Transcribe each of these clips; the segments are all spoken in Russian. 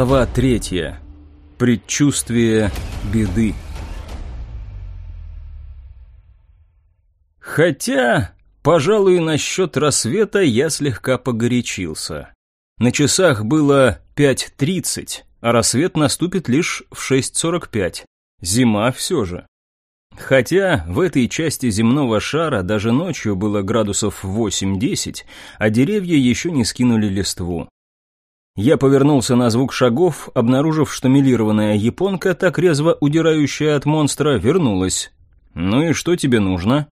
Глава третья. Предчувствие беды. Хотя, пожалуй, насчет рассвета я слегка погорячился. На часах было 5.30, а рассвет наступит лишь в 6.45. Зима все же. Хотя в этой части земного шара даже ночью было градусов 8-10, а деревья еще не скинули листву. Я повернулся на звук шагов, обнаружив, что милированная японка, так резво удирающая от монстра, вернулась. «Ну и что тебе нужно?»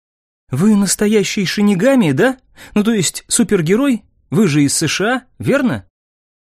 «Вы настоящий шинигами, да? Ну то есть супергерой? Вы же из США, верно?»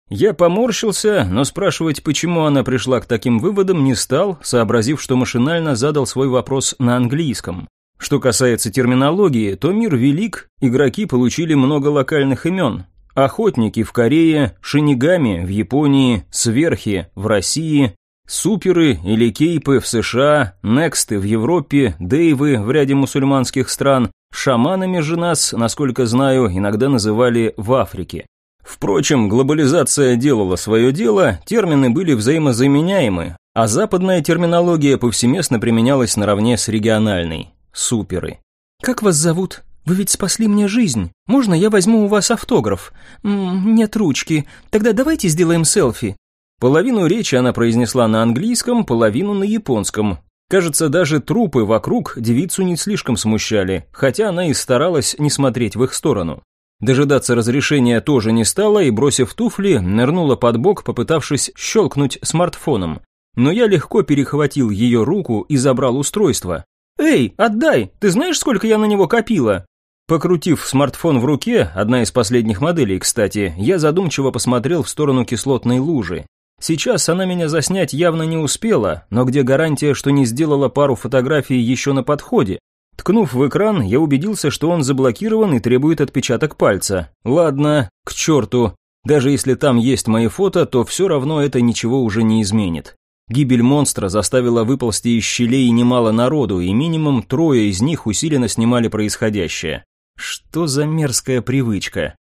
Я поморщился, но спрашивать, почему она пришла к таким выводам, не стал, сообразив, что машинально задал свой вопрос на английском. Что касается терминологии, то мир велик, игроки получили много локальных имен. Охотники в Корее, шинигами в Японии, сверхи в России, суперы или кейпы в США, нексты в Европе, дейвы в ряде мусульманских стран, шаманами же нас, насколько знаю, иногда называли в Африке. Впрочем, глобализация делала свое дело, термины были взаимозаменяемы, а западная терминология повсеместно применялась наравне с региональной – суперы. «Как вас зовут? Вы ведь спасли мне жизнь. Можно я возьму у вас автограф? Нет ручки. Тогда давайте сделаем селфи». Половину речи она произнесла на английском, половину на японском. Кажется, даже трупы вокруг девицу не слишком смущали, хотя она и старалась не смотреть в их сторону. Дожидаться разрешения тоже не стала и, бросив туфли, нырнула под бок, попытавшись щелкнуть смартфоном. Но я легко перехватил ее руку и забрал устройство. «Эй, отдай! Ты знаешь, сколько я на него копила?» Покрутив смартфон в руке, одна из последних моделей, кстати, я задумчиво посмотрел в сторону кислотной лужи. Сейчас она меня заснять явно не успела, но где гарантия, что не сделала пару фотографий еще на подходе? Ткнув в экран, я убедился, что он заблокирован и требует отпечаток пальца. Ладно, к черту. Даже если там есть мои фото, то все равно это ничего уже не изменит. Гибель монстра заставила выползти из щелей немало народу, и минимум трое из них усиленно снимали происходящее. Что за мерзкая привычка?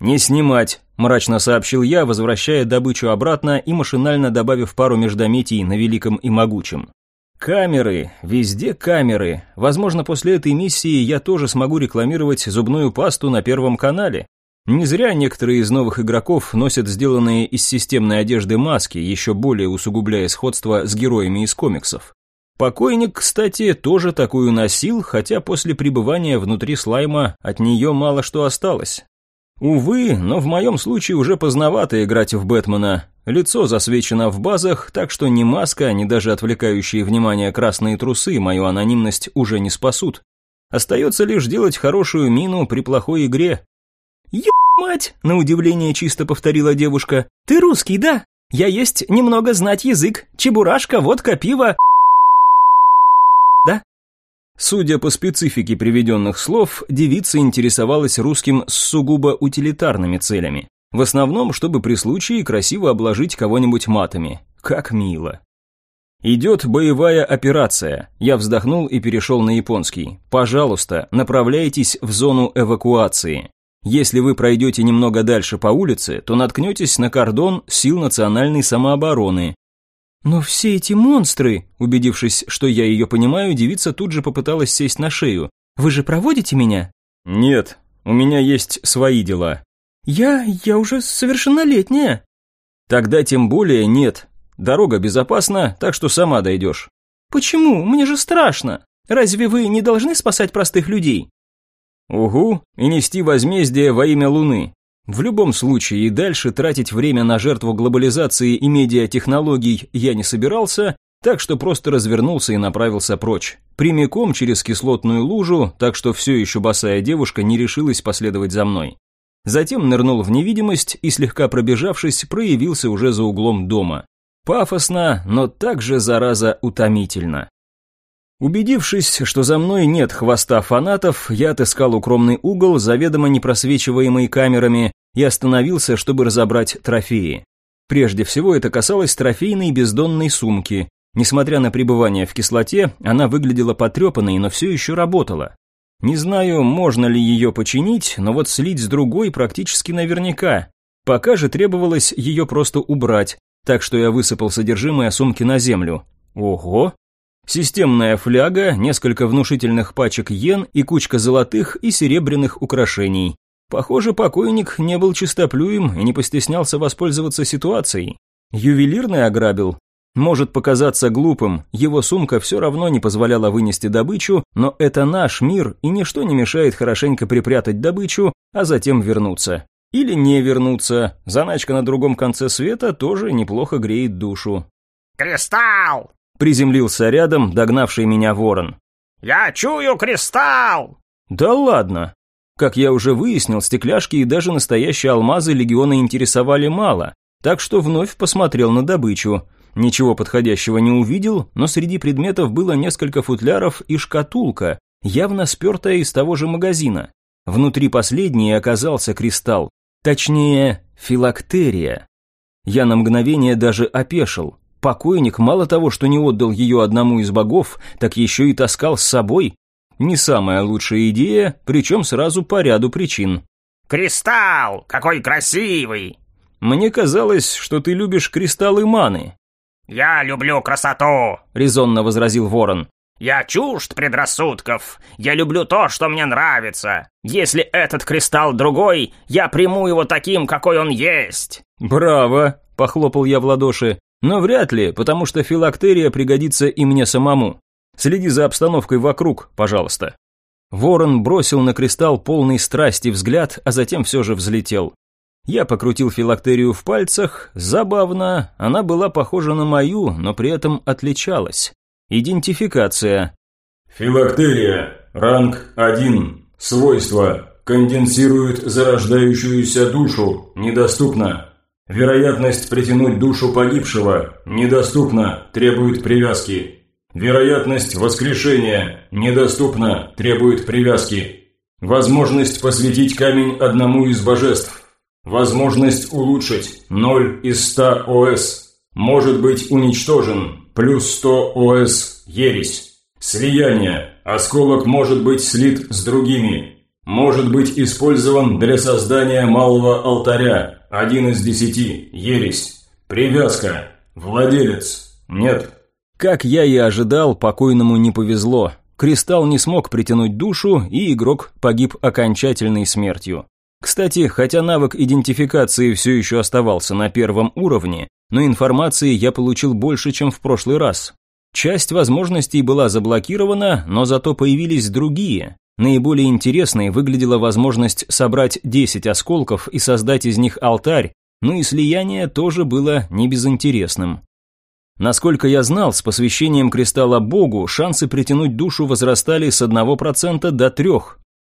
«Не снимать», – мрачно сообщил я, возвращая добычу обратно и машинально добавив пару междометий на великом и могучем. Камеры, везде камеры. Возможно, после этой миссии я тоже смогу рекламировать зубную пасту на Первом канале. Не зря некоторые из новых игроков носят сделанные из системной одежды маски, еще более усугубляя сходство с героями из комиксов. Покойник, кстати, тоже такую носил, хотя после пребывания внутри слайма от нее мало что осталось. Увы, но в моем случае уже поздновато играть в Бэтмена. Лицо засвечено в базах, так что ни маска, ни даже отвлекающие внимание красные трусы мою анонимность уже не спасут. Остается лишь делать хорошую мину при плохой игре. «Ё мать!» – на удивление чисто повторила девушка. «Ты русский, да? Я есть немного знать язык. Чебурашка, водка, пиво...» Судя по специфике приведенных слов, девица интересовалась русским с сугубо утилитарными целями. В основном, чтобы при случае красиво обложить кого-нибудь матами. Как мило. «Идет боевая операция». Я вздохнул и перешел на японский. «Пожалуйста, направляйтесь в зону эвакуации. Если вы пройдете немного дальше по улице, то наткнетесь на кордон сил национальной самообороны. «Но все эти монстры...» Убедившись, что я ее понимаю, девица тут же попыталась сесть на шею. «Вы же проводите меня?» «Нет, у меня есть свои дела». «Я... я уже совершеннолетняя». «Тогда тем более нет. Дорога безопасна, так что сама дойдешь». «Почему? Мне же страшно. Разве вы не должны спасать простых людей?» «Угу, и нести возмездие во имя Луны. В любом случае и дальше тратить время на жертву глобализации и медиатехнологий я не собирался, так что просто развернулся и направился прочь. Прямиком через кислотную лужу, так что все еще босая девушка не решилась последовать за мной. Затем нырнул в невидимость и, слегка пробежавшись, проявился уже за углом дома. Пафосно, но также, зараза, утомительно. Убедившись, что за мной нет хвоста фанатов, я отыскал укромный угол, заведомо не просвечиваемый камерами, и остановился, чтобы разобрать трофеи. Прежде всего это касалось трофейной бездонной сумки. Несмотря на пребывание в кислоте, она выглядела потрепанной, но все еще работала. Не знаю, можно ли ее починить, но вот слить с другой практически наверняка. Пока же требовалось ее просто убрать, так что я высыпал содержимое сумки на землю. Ого! Системная фляга, несколько внушительных пачек йен и кучка золотых и серебряных украшений. Похоже, покойник не был чистоплюем и не постеснялся воспользоваться ситуацией. Ювелирный ограбил. Может показаться глупым, его сумка все равно не позволяла вынести добычу, но это наш мир, и ничто не мешает хорошенько припрятать добычу, а затем вернуться. Или не вернуться, заначка на другом конце света тоже неплохо греет душу. «Кристалл!» Приземлился рядом, догнавший меня ворон. «Я чую кристалл!» «Да ладно!» Как я уже выяснил, стекляшки и даже настоящие алмазы легиона интересовали мало, так что вновь посмотрел на добычу. Ничего подходящего не увидел, но среди предметов было несколько футляров и шкатулка, явно спертая из того же магазина. Внутри последней оказался кристалл, точнее, филактерия. Я на мгновение даже опешил. Покойник мало того, что не отдал ее одному из богов, так еще и таскал с собой. Не самая лучшая идея, причем сразу по ряду причин. «Кристалл! Какой красивый!» «Мне казалось, что ты любишь кристаллы маны». «Я люблю красоту!» — резонно возразил ворон. «Я чужд предрассудков. Я люблю то, что мне нравится. Если этот кристалл другой, я приму его таким, какой он есть». «Браво!» — похлопал я в ладоши. Но вряд ли, потому что филактерия пригодится и мне самому. Следи за обстановкой вокруг, пожалуйста. Ворон бросил на кристалл полный страсти взгляд, а затем все же взлетел. Я покрутил филактерию в пальцах. Забавно, она была похожа на мою, но при этом отличалась. Идентификация. Филактерия. Ранг 1. Свойства. Конденсирует зарождающуюся душу. Недоступно. Вероятность притянуть душу погибшего недоступна, требует привязки. Вероятность воскрешения недоступна, требует привязки. Возможность посвятить камень одному из божеств. Возможность улучшить 0 из 100 ОС. Может быть уничтожен, плюс 100 ОС, ересь. Слияние. Осколок может быть слит с другими. Может быть использован для создания малого алтаря, один из десяти. Ересь. Привязка. Владелец. Нет. Как я и ожидал, покойному не повезло. Кристалл не смог притянуть душу, и игрок погиб окончательной смертью. Кстати, хотя навык идентификации все еще оставался на первом уровне, но информации я получил больше, чем в прошлый раз. Часть возможностей была заблокирована, но зато появились другие, Наиболее интересной выглядела возможность собрать 10 осколков и создать из них алтарь, ну и слияние тоже было не безинтересным. Насколько я знал, с посвящением кристалла Богу шансы притянуть душу возрастали с 1% до 3%.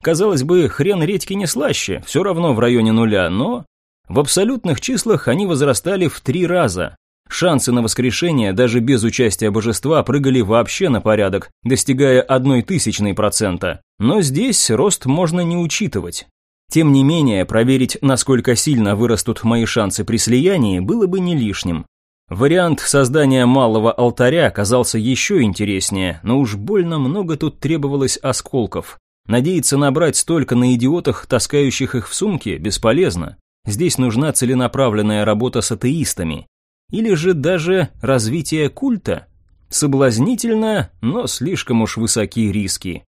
Казалось бы, хрен редьки не слаще, все равно в районе нуля, но в абсолютных числах они возрастали в три раза. Шансы на воскрешение даже без участия божества прыгали вообще на порядок, достигая одной тысячной процента. Но здесь рост можно не учитывать. Тем не менее, проверить, насколько сильно вырастут мои шансы при слиянии, было бы не лишним. Вариант создания малого алтаря казался еще интереснее, но уж больно много тут требовалось осколков. Надеяться набрать столько на идиотах, таскающих их в сумке, бесполезно. Здесь нужна целенаправленная работа с атеистами. Или же даже развитие культа? Соблазнительно, но слишком уж высоки риски.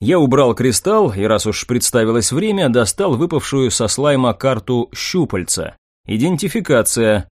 Я убрал кристалл и, раз уж представилось время, достал выпавшую со слайма карту щупальца. Идентификация.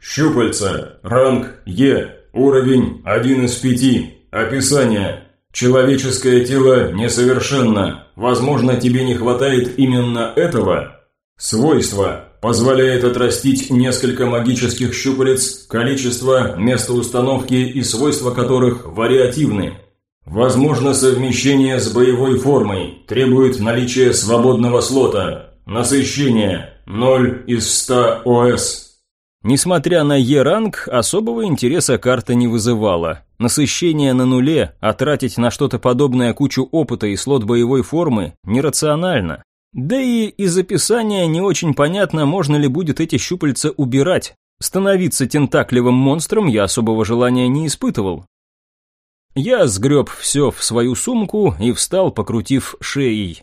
Щупальца. Ранг Е. Уровень 1 из 5. Описание. Человеческое тело несовершенно. Возможно, тебе не хватает именно этого. Свойства позволяет отрастить несколько магических щупалец, количество, место установки и свойства которых вариативны. Возможно совмещение с боевой формой, требует наличия свободного слота. Насыщение 0 из 100 ОС. Несмотря на Е-ранг, особого интереса карта не вызывала. Насыщение на нуле, а тратить на что-то подобное кучу опыта и слот боевой формы нерационально. Да и из описания не очень понятно, можно ли будет эти щупальца убирать. Становиться тентаклевым монстром я особого желания не испытывал. Я сгреб все в свою сумку и встал, покрутив шеей.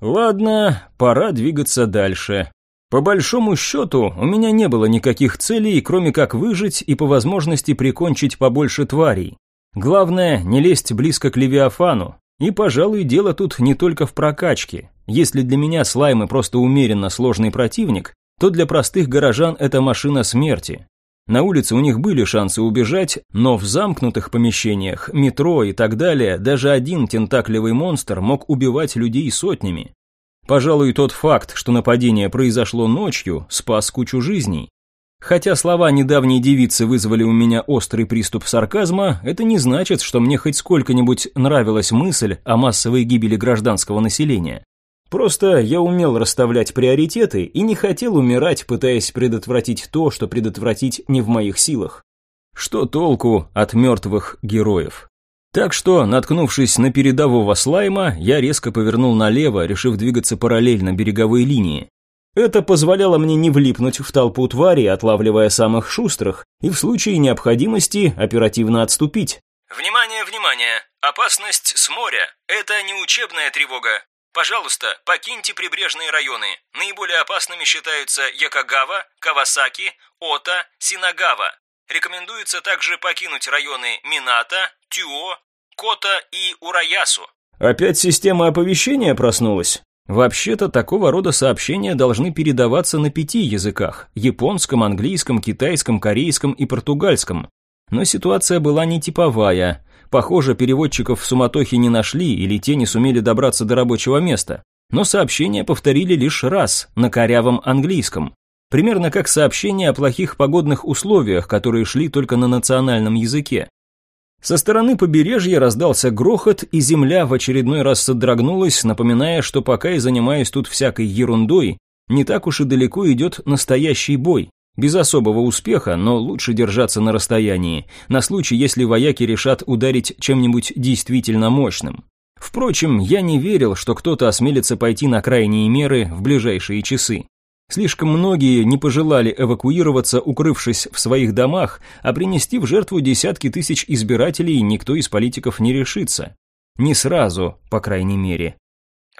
Ладно, пора двигаться дальше. По большому счету, у меня не было никаких целей, кроме как выжить и по возможности прикончить побольше тварей. Главное, не лезть близко к Левиафану. И, пожалуй, дело тут не только в прокачке. Если для меня слаймы просто умеренно сложный противник, то для простых горожан это машина смерти. На улице у них были шансы убежать, но в замкнутых помещениях, метро и так далее, даже один тентакливый монстр мог убивать людей сотнями. Пожалуй, тот факт, что нападение произошло ночью, спас кучу жизней. Хотя слова недавней девицы вызвали у меня острый приступ сарказма, это не значит, что мне хоть сколько-нибудь нравилась мысль о массовой гибели гражданского населения. Просто я умел расставлять приоритеты и не хотел умирать, пытаясь предотвратить то, что предотвратить не в моих силах. Что толку от мертвых героев? Так что, наткнувшись на передового слайма, я резко повернул налево, решив двигаться параллельно береговой линии. Это позволяло мне не влипнуть в толпу тварей, отлавливая самых шустрых, и в случае необходимости оперативно отступить. Внимание, внимание! Опасность с моря. Это не учебная тревога. Пожалуйста, покиньте прибрежные районы. Наиболее опасными считаются Якогава, Кавасаки, Ота, Синагава. Рекомендуется также покинуть районы Мината, Тюо, Кота и Ураясу. Опять система оповещения проснулась? Вообще-то такого рода сообщения должны передаваться на пяти языках – японском, английском, китайском, корейском и португальском. Но ситуация была не типовая. Похоже, переводчиков в суматохе не нашли или те не сумели добраться до рабочего места. Но сообщения повторили лишь раз, на корявом английском. Примерно как сообщения о плохих погодных условиях, которые шли только на национальном языке. Со стороны побережья раздался грохот, и земля в очередной раз содрогнулась, напоминая, что пока я занимаюсь тут всякой ерундой, не так уж и далеко идет настоящий бой. Без особого успеха, но лучше держаться на расстоянии, на случай, если вояки решат ударить чем-нибудь действительно мощным. Впрочем, я не верил, что кто-то осмелится пойти на крайние меры в ближайшие часы. Слишком многие не пожелали эвакуироваться, укрывшись в своих домах, а принести в жертву десятки тысяч избирателей никто из политиков не решится. Не сразу, по крайней мере.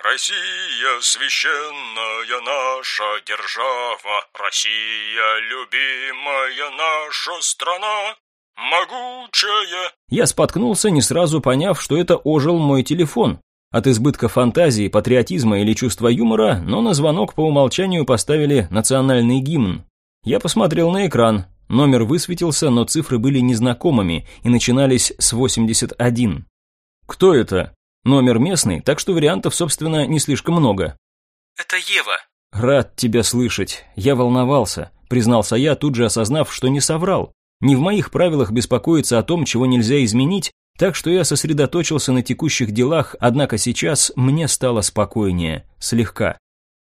Россия священная наша держава, Россия любимая наша страна, могучая. Я споткнулся, не сразу поняв, что это ожил мой телефон. От избытка фантазии, патриотизма или чувства юмора, но на звонок по умолчанию поставили национальный гимн. Я посмотрел на экран. Номер высветился, но цифры были незнакомыми и начинались с 81. Кто это? Номер местный, так что вариантов, собственно, не слишком много. Это Ева. Рад тебя слышать. Я волновался, признался я, тут же осознав, что не соврал. Не в моих правилах беспокоиться о том, чего нельзя изменить, так что я сосредоточился на текущих делах, однако сейчас мне стало спокойнее, слегка.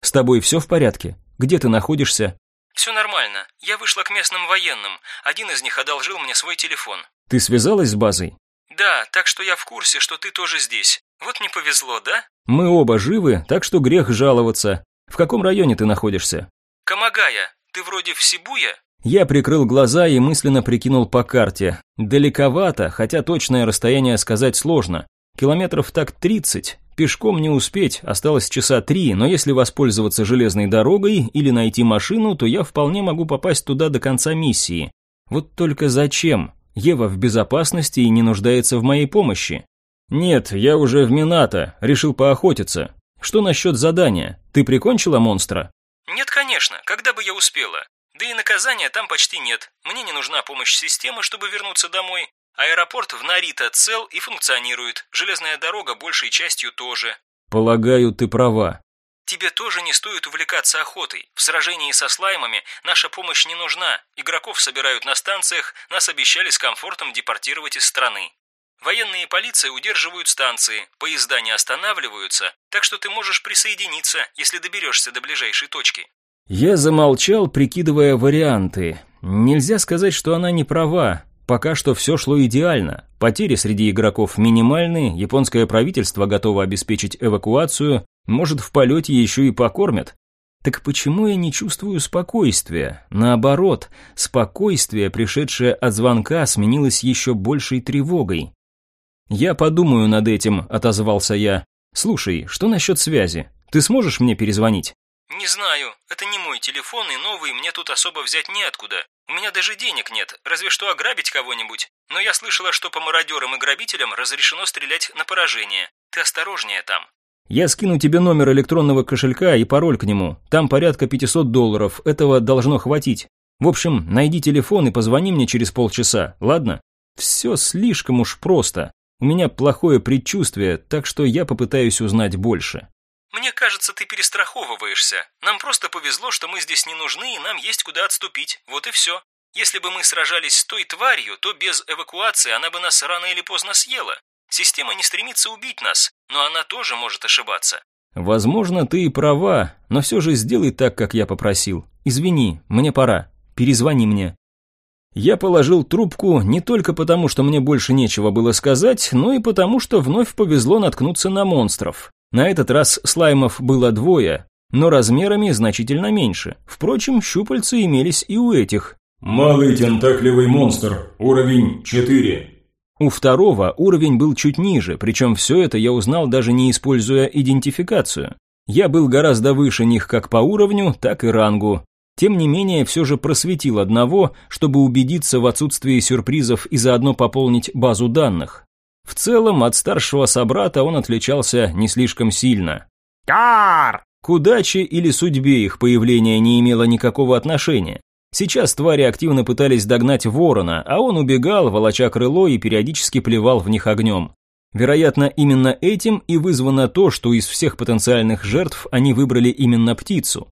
С тобой все в порядке? Где ты находишься? Все нормально. Я вышла к местным военным. Один из них одолжил мне свой телефон. Ты связалась с базой? Да, так что я в курсе, что ты тоже здесь. Вот не повезло, да? Мы оба живы, так что грех жаловаться. В каком районе ты находишься? Камагая. Ты вроде в Сибуя? Я прикрыл глаза и мысленно прикинул по карте. Далековато, хотя точное расстояние сказать сложно. Километров так 30. Пешком не успеть, осталось часа три, но если воспользоваться железной дорогой или найти машину, то я вполне могу попасть туда до конца миссии. Вот только зачем? Ева в безопасности и не нуждается в моей помощи. Нет, я уже в Минато, решил поохотиться. Что насчет задания? Ты прикончила монстра? Нет, конечно, когда бы я успела. Да и наказания там почти нет. Мне не нужна помощь системы, чтобы вернуться домой. Аэропорт в Нарита цел и функционирует. Железная дорога большей частью тоже. Полагаю, ты права. Тебе тоже не стоит увлекаться охотой. В сражении со слаймами наша помощь не нужна. Игроков собирают на станциях, нас обещали с комфортом депортировать из страны. Военные и полиция удерживают станции, поезда не останавливаются, так что ты можешь присоединиться, если доберешься до ближайшей точки. Я замолчал, прикидывая варианты. Нельзя сказать, что она не права. Пока что все шло идеально. Потери среди игроков минимальны, японское правительство готово обеспечить эвакуацию, может, в полете еще и покормят. Так почему я не чувствую спокойствия? Наоборот, спокойствие, пришедшее от звонка, сменилось еще большей тревогой. «Я подумаю над этим», — отозвался я. «Слушай, что насчет связи? Ты сможешь мне перезвонить?» «Не знаю. Это не мой телефон, и новый мне тут особо взять неоткуда. У меня даже денег нет, разве что ограбить кого-нибудь. Но я слышала, что по мародерам и грабителям разрешено стрелять на поражение. Ты осторожнее там». Я скину тебе номер электронного кошелька и пароль к нему. Там порядка 500 долларов, этого должно хватить. В общем, найди телефон и позвони мне через полчаса, ладно? Все слишком уж просто. У меня плохое предчувствие, так что я попытаюсь узнать больше. «Мне кажется, ты перестраховываешься. Нам просто повезло, что мы здесь не нужны, и нам есть куда отступить. Вот и все. Если бы мы сражались с той тварью, то без эвакуации она бы нас рано или поздно съела. Система не стремится убить нас, но она тоже может ошибаться». Возможно, ты и права, но все же сделай так, как я попросил. Извини, мне пора. Перезвони мне. Я положил трубку не только потому, что мне больше нечего было сказать, но и потому, что вновь повезло наткнуться на монстров. На этот раз слаймов было двое, но размерами значительно меньше. Впрочем, щупальца имелись и у этих. «Малый тентакливый монстр, уровень 4». У второго уровень был чуть ниже, причем все это я узнал даже не используя идентификацию. Я был гораздо выше них как по уровню, так и рангу. Тем не менее, все же просветил одного, чтобы убедиться в отсутствии сюрпризов и заодно пополнить базу данных. В целом, от старшего собрата он отличался не слишком сильно. «Кар!» К удаче или судьбе их появление не имело никакого отношения. Сейчас твари активно пытались догнать ворона, а он убегал, волоча крыло и периодически плевал в них огнем. Вероятно, именно этим и вызвано то, что из всех потенциальных жертв они выбрали именно птицу.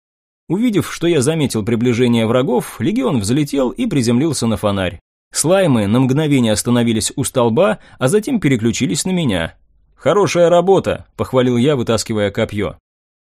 Увидев, что я заметил приближение врагов, легион взлетел и приземлился на фонарь. Слаймы на мгновение остановились у столба, а затем переключились на меня. «Хорошая работа», – похвалил я, вытаскивая копье.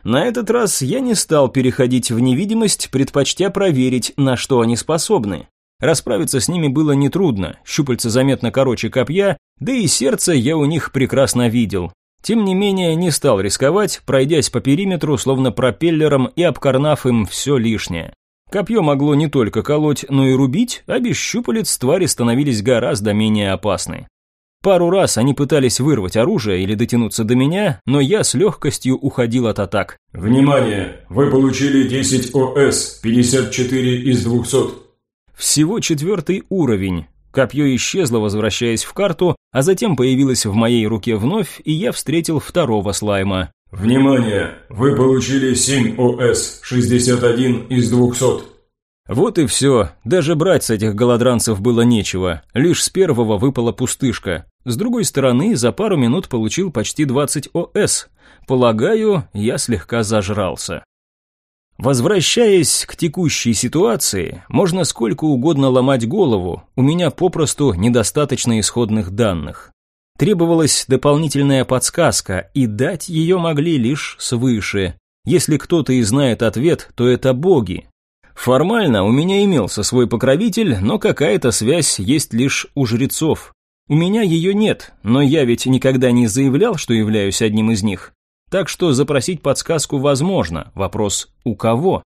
На этот раз я не стал переходить в невидимость, предпочтя проверить, на что они способны. Расправиться с ними было нетрудно, щупальца заметно короче копья, да и сердце я у них прекрасно видел. Тем не менее, не стал рисковать, пройдясь по периметру, словно пропеллером и обкорнав им все лишнее. Копье могло не только колоть, но и рубить, а без щупалец твари становились гораздо менее опасны. Пару раз они пытались вырвать оружие или дотянуться до меня, но я с легкостью уходил от атак. Внимание! Вы получили 10 ОС, 54 из 200. Всего четвертый уровень. Копье исчезло, возвращаясь в карту, а затем появилось в моей руке вновь, и я встретил второго слайма. Внимание! Вы получили 7 ОС, 61 из 200. Вот и все. Даже брать с этих голодранцев было нечего. Лишь с первого выпала пустышка. С другой стороны, за пару минут получил почти 20 ОС. Полагаю, я слегка зажрался. Возвращаясь к текущей ситуации, можно сколько угодно ломать голову, у меня попросту недостаточно исходных данных. Требовалась дополнительная подсказка, и дать ее могли лишь свыше. Если кто-то и знает ответ, то это боги, Формально у меня имелся свой покровитель, но какая-то связь есть лишь у жрецов. У меня ее нет, но я ведь никогда не заявлял, что являюсь одним из них. Так что запросить подсказку возможно, вопрос «у кого?».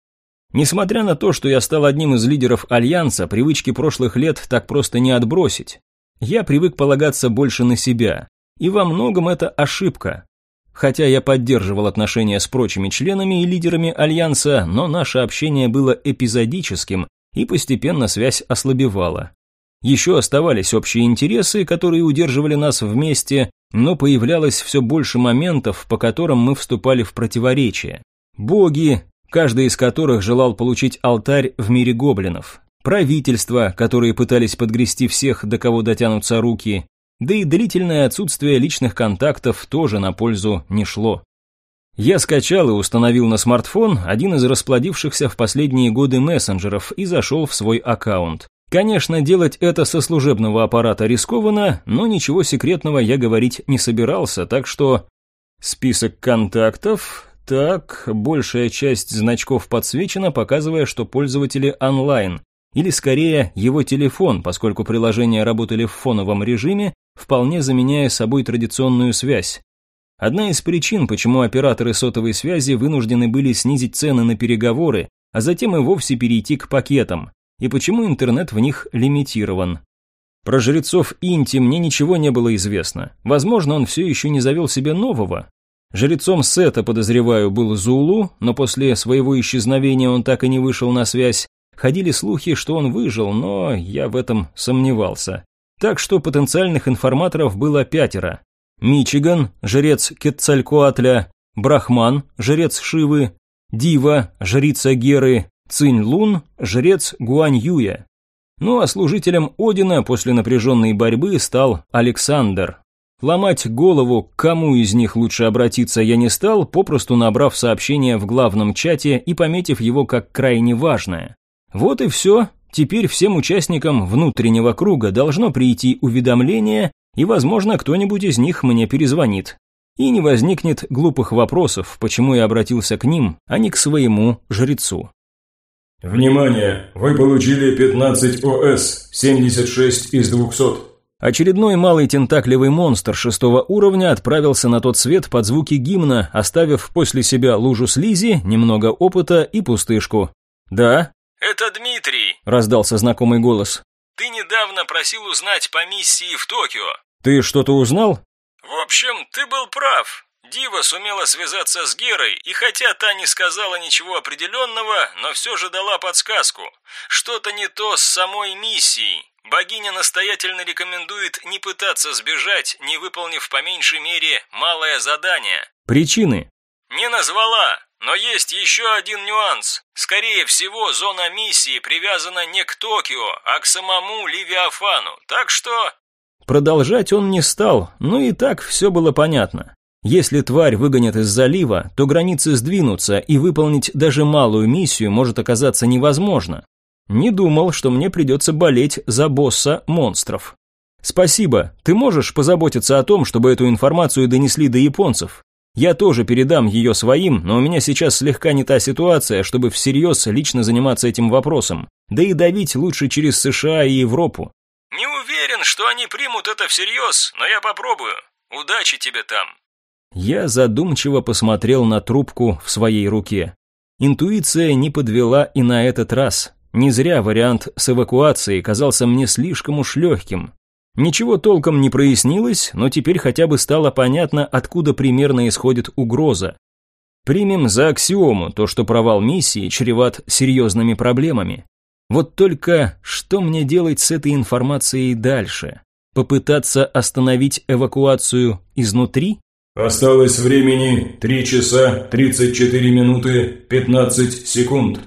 Несмотря на то, что я стал одним из лидеров Альянса, привычки прошлых лет так просто не отбросить. Я привык полагаться больше на себя, и во многом это ошибка. Хотя я поддерживал отношения с прочими членами и лидерами Альянса, но наше общение было эпизодическим, и постепенно связь ослабевала. Еще оставались общие интересы, которые удерживали нас вместе, но появлялось все больше моментов, по которым мы вступали в противоречие. Боги, каждый из которых желал получить алтарь в мире гоблинов. Правительства, которые пытались подгрести всех, до кого дотянутся руки, да и длительное отсутствие личных контактов тоже на пользу не шло. Я скачал и установил на смартфон один из расплодившихся в последние годы мессенджеров и зашел в свой аккаунт. Конечно, делать это со служебного аппарата рискованно, но ничего секретного я говорить не собирался, так что... Список контактов... Так, большая часть значков подсвечена, показывая, что пользователи онлайн. Или скорее, его телефон, поскольку приложения работали в фоновом режиме, вполне заменяя собой традиционную связь. Одна из причин, почему операторы сотовой связи вынуждены были снизить цены на переговоры, а затем и вовсе перейти к пакетам, и почему интернет в них лимитирован. Про жрецов Инти мне ничего не было известно. Возможно, он все еще не завел себе нового. Жрецом Сета, подозреваю, был Зулу, но после своего исчезновения он так и не вышел на связь. Ходили слухи, что он выжил, но я в этом сомневался. Так что потенциальных информаторов было пятеро. Мичиган, жрец Кетцалькоатля, Брахман, жрец Шивы, Дива, жрица Геры, Цинь-Лун, жрец Гуань-Юя. Ну а служителем Одина после напряженной борьбы стал Александр. Ломать голову, к кому из них лучше обратиться, я не стал, попросту набрав сообщение в главном чате и пометив его как крайне важное. Вот и все. Теперь всем участникам внутреннего круга должно прийти уведомление, и, возможно, кто-нибудь из них мне перезвонит. И не возникнет глупых вопросов, почему я обратился к ним, а не к своему жрецу. Внимание! Вы получили 15 ОС, 76 из 200. Очередной малый тентаклевый монстр шестого уровня отправился на тот свет под звуки гимна, оставив после себя лужу слизи, немного опыта и пустышку. «Да?» «Это Дмитрий», – раздался знакомый голос. «Ты недавно просил узнать по миссии в Токио». «Ты что-то узнал?» «В общем, ты был прав. Дива сумела связаться с Герой, и хотя та не сказала ничего определенного, но все же дала подсказку. Что-то не то с самой миссией. Богиня настоятельно рекомендует не пытаться сбежать, не выполнив по меньшей мере малое задание. Причины? Не назвала, но есть еще один нюанс. Скорее всего, зона миссии привязана не к Токио, а к самому Ливиафану, так что... Продолжать он не стал, но и так все было понятно. Если тварь выгонят из залива, то границы сдвинутся, и выполнить даже малую миссию может оказаться невозможно. Не думал, что мне придется болеть за босса монстров. Спасибо, ты можешь позаботиться о том, чтобы эту информацию донесли до японцев. Я тоже передам ее своим, но у меня сейчас слегка не та ситуация, чтобы всерьез лично заниматься этим вопросом. Да и давить лучше через США и Европу. Не уверен, что они примут это всерьез, но я попробую. Удачи тебе там. Я задумчиво посмотрел на трубку в своей руке. Интуиция не подвела и на этот раз. Не зря вариант с эвакуацией казался мне слишком уж легким. Ничего толком не прояснилось, но теперь хотя бы стало понятно, откуда примерно исходит угроза. Примем за аксиому то, что провал миссии чреват серьезными проблемами. Вот только что мне делать с этой информацией дальше? Попытаться остановить эвакуацию изнутри? Осталось времени 3 часа 34 минуты 15 секунд.